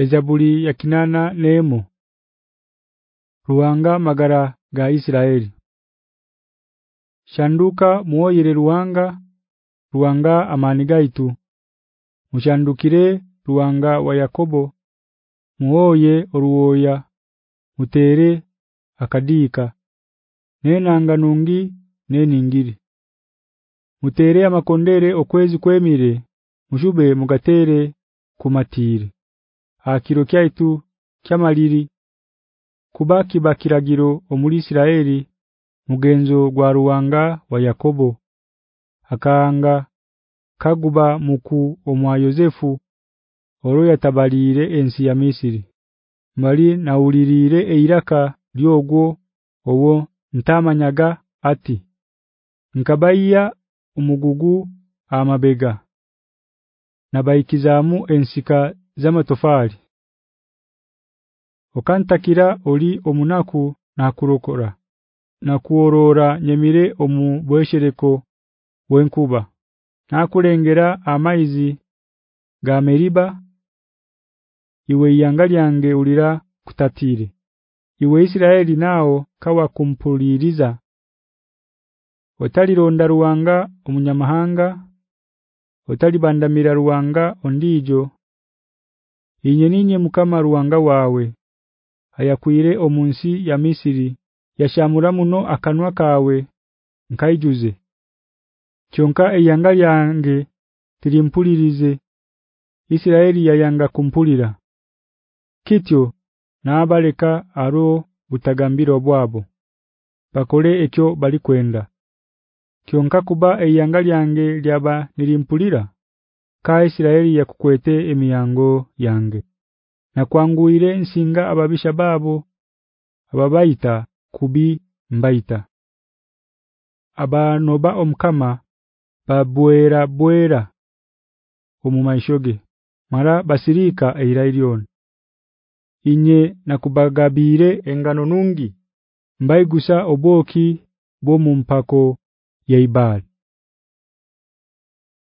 Ezabuli ya kinana nemo Ruwanga magara ga Isiraeli. Shanduka muoyire ruwanga ruwanga amani gaitu. Mushandukire ruwanga wa Yakobo muoye oruoya mutere akadika. Nenanga nungi neningire mutere amakondere okwezi kwemire mushube mugatere kumatire akiro kyaitu kyamaliri. Kubaki bakiragiro omuli Isiraeli mugenzo gwa ruwanga wa Yakobo. Akanga kaguba muku omwa Yozefu oroya tabalire ensi ya Misiri. Mali naulirire eiraka lyogwo owo ntamanyaga ati nkabaiya umugugu amabega nabaikizamu ensika zamatofali Okantakira oli omunaku na kurokora na kuorora nyemire omu bweshereko wenkuba nakulengera amaizi ga meriba iwe yangalyange ulira kutatire. Iwe Isiraeli nao kawa kumpuliriza. Otalironda ruwanga omunyamahanga otalibandamira ruwanga ondijo Inye ninye mukama ruwanga wawe. Ayakwire omunsi ya Misiri. Yashamura muno akanwa kawe. Nkaijuze Kyonka eyanga yange tirimpulirize. Isiraeli yayanga kumpulira. Kityo nabaleka aro butagambira obwabo bakole ekyo balikwenda. Kyonka kuba eyanga lyange lyaba nirimpulira ka Isiraeli yakukwete emiyango yange. Na kwanguire nsinga ababisha babo ababaita kubi mbaita. Abanoba omkama babwera bwera omumaishoge mara basirika eirailion inye nakubagabire engano nungi. Mbaigusa oboki bomumpako yaibali